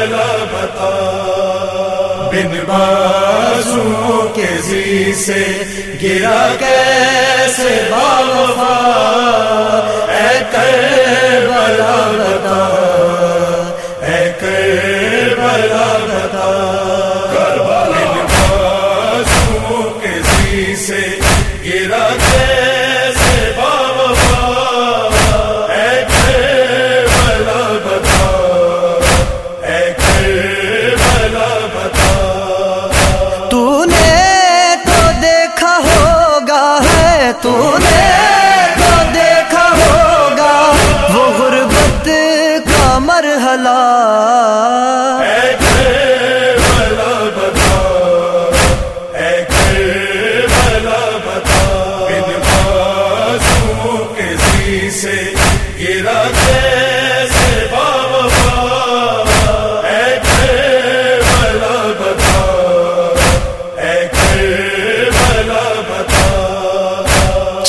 چلا بتا بن بازوں کے زی سے گرا کیسے بابا اے کر بلا بتا اے کر بلا بتا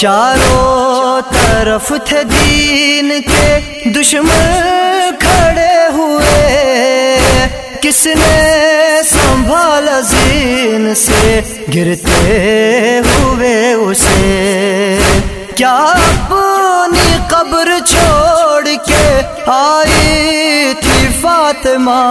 چاروں طرف تھے دین کے دشمن کھڑے ہوئے۔ کس نے سنبھالا زین سے گرتے ہوئے اسے؟ کیا اپنی قبر چھوڑ کے آئی تھی فاطمہ؟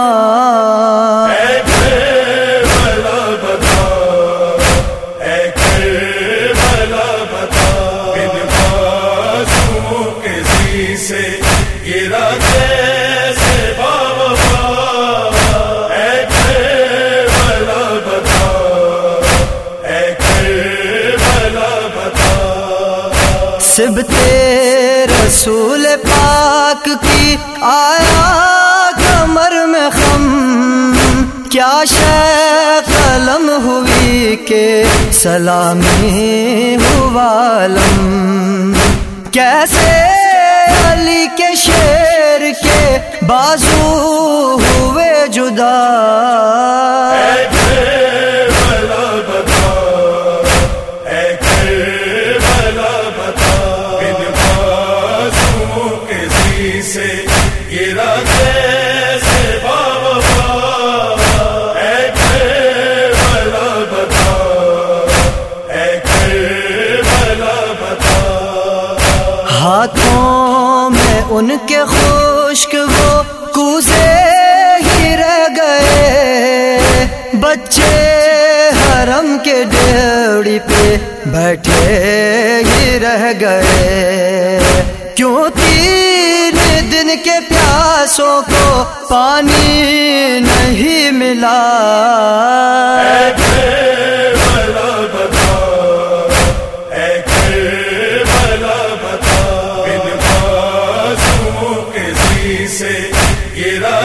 بتا رسول پاک کی آیا کمر میں خم، کیا شے قلم ہوئی کہ سلامی ہوا علم؟ کیسے علی کے شیر کے بازو ہوئے جدا؟ سے گرا کیسے بابا، اے بلا بتا، اے بلا بتا۔ ہاتھوں میں ان کے خشک وہ کوزے ہی رہ گئے۔ بچے حرم کے ڈیوڑی پہ بیٹھے ہی رہ گئے۔ کیوں تین دن کے پیاسوں کو پانی نہیں ملا۔ بلا کے سے گرا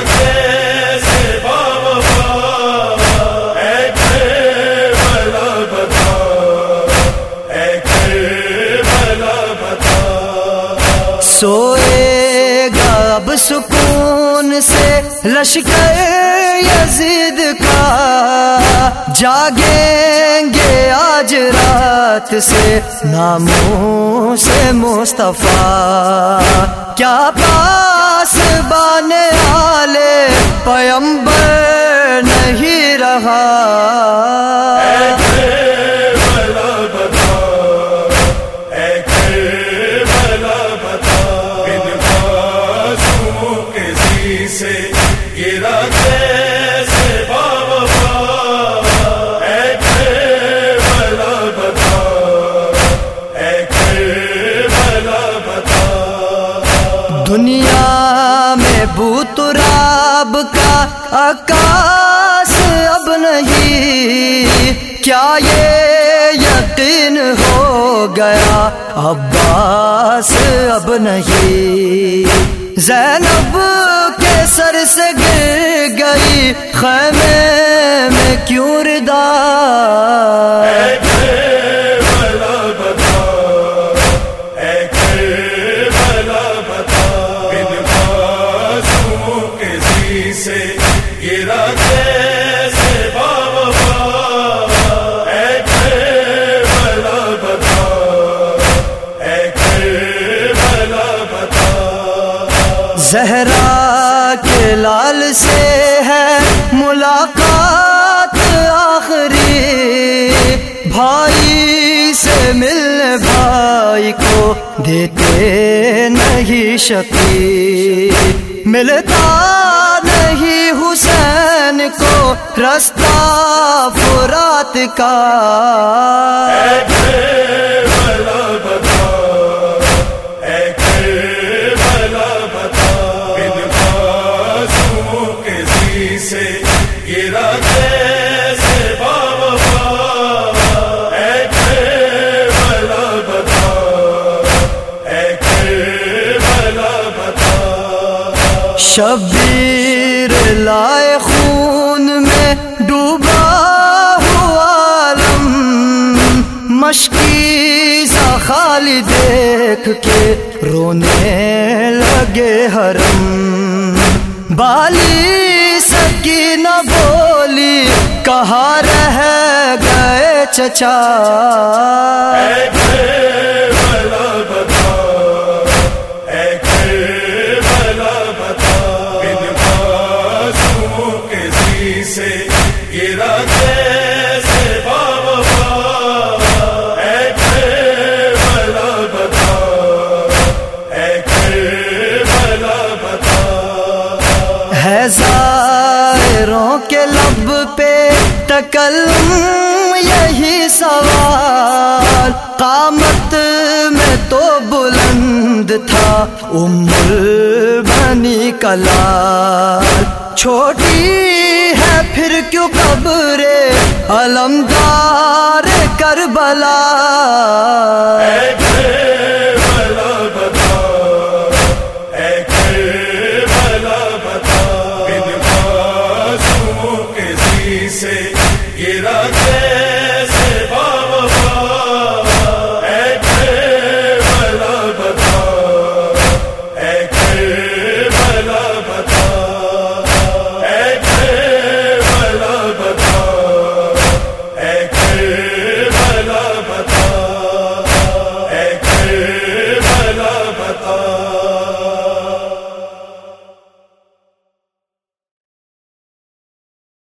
بلا بتا سوئے اب سکون سے لشکر یزید کا جاگیں گے آج رات سے ناموں سے مصطفیٰ۔ کیا پاس بانے والے پیمبر دنیا میں بوتراب کا عکاس اب نہیں۔ کیا یہ یقین ہو گیا؟ عباس اب نہیں۔ زینب کے سر سے گر گئی، خیمے میں کیوں ردا؟ بلا سے ہے ملاقات آخری۔ بھائی سے ملنے بھائی کو دیتے نہیں شکی ملتا نہیں حسین کو رستہ فرات کا۔ شبیر لائے خون میں ڈوبا ہوا عالم مشکی سا خالی دیکھ کے رونے لگے حرم۔ بالی سکی بولی، کہاں رہ گئے چچا؟ یہی سوال، قامت میں تو بلند تھا عمر بنی کلال۔ چھوٹی ہے پھر کیوں قبر علمدار کربلا۔ سے گرا گئے